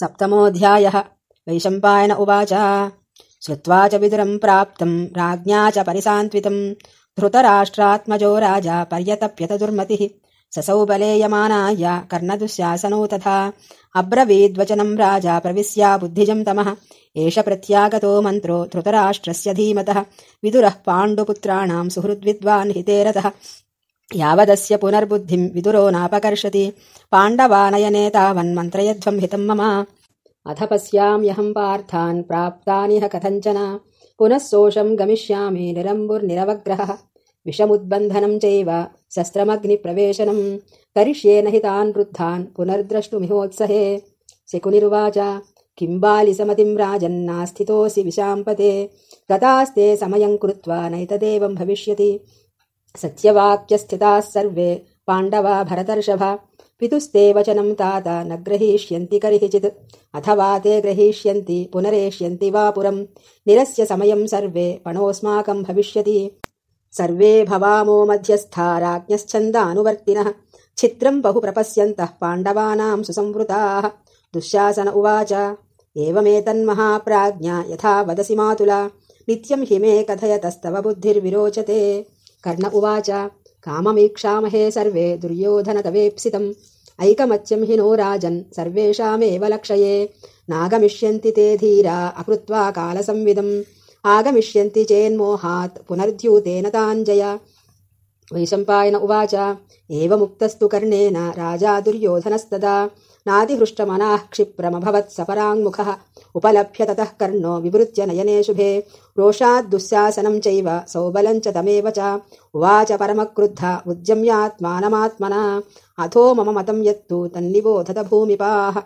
सप्तमोऽध्यायः। वैशम्पायन उवाच। श्रुत्वा च विदुरम् प्राप्तम् राज्ञा च परिसान्त्वितम् धृतराष्ट्रात्मजो राजा पर्यतप्यत दुर्मतिः ससौ बलेयमानाय कर्णदुःशासनौ तथा। अब्रवीद्वचनम् राजा प्रविश्या बुद्धिजम् तमः। एष प्रत्यागतो मन्त्रो धृतराष्ट्रस्य धीमतः। विदुरः पाण्डुपुत्राणाम् सुहृद्विद्वान् हितेरतः यावदस्य पुनर्बुद्धिम् विदुरो नापकर्षति। पाण्डवानयने तावन्मन्त्रयध्वम् हितम् मम। अथ पश्याम्यहम् पार्थान् प्राप्तानिह कथञ्चन। पुनः सोषम् गमिष्यामि निरम्बुर्निरवग्रहः। विषमुद्बन्धनम् चैव शस्त्रमग्निप्रवेशनम्। करिष्येन हि तान् वृद्धान् पुनर्द्रष्टुमिहोत्सहे। शकुनिरुवाच किम् बालिसमतिम् राजन्नास्थितोऽसि विशाम्पते। गतास्ते समयम् कृत्वा नैतदेवम् भविष्यति सत्यवाक्यस्थिताः सर्वे पाण्डवा भरतर्षभ। पितुस्ते वचनम् तात न ग्रहीष्यन्ति कर्हिचित्। अथवा ते ग्रहीष्यन्ति पुनरेष्यन्ति वा पुरम् निरस्य समयम् सर्वे पणोऽस्माकम् भविष्यति। सर्वे भवामो मध्यस्था राज्ञश्चन्दानुवर्तिनः छिद्रम् बहु प्रपश्यन्तः पाण्डवानाम् सुसंवृताः। दुःशासन उवाच एवमेतन्महाप्राज्ञा यथा वदसि मातुला। नित्यम् हि मे कथयतस्तव बुद्धिर्विरोचते कर्ण उवाच। काममीक्षामहे सर्वे दुर्योधनतवेप्सितम् ऐकमत्यम् हि नो राजन् सर्वेषामेव लक्षये। नागमिष्यन्ति ते धीरा अकृत्वा कालसंविदम्। आगमिष्यन्ति चेन्मोहात् पुनर्द्यूतेन ताञ्जय वैशम्पायन उवाच। एवमुक्तस्तु कर्णेन राजा दुर्योधनस्तदा। नादिहृष्टमनाः क्षिप्रमभवत् सपराङ्मुखः। उपलभ्य ततः कर्णो विवृत्य नयने शुभे। रोषाद्दुःशासनम् चैव सौबलम् च तमेव च। उवाच परमक्रुद्ध उद्यम्यात्मानमात्मना। अथो मम मतम् यत्तु तन्निबोधत भूमिपाः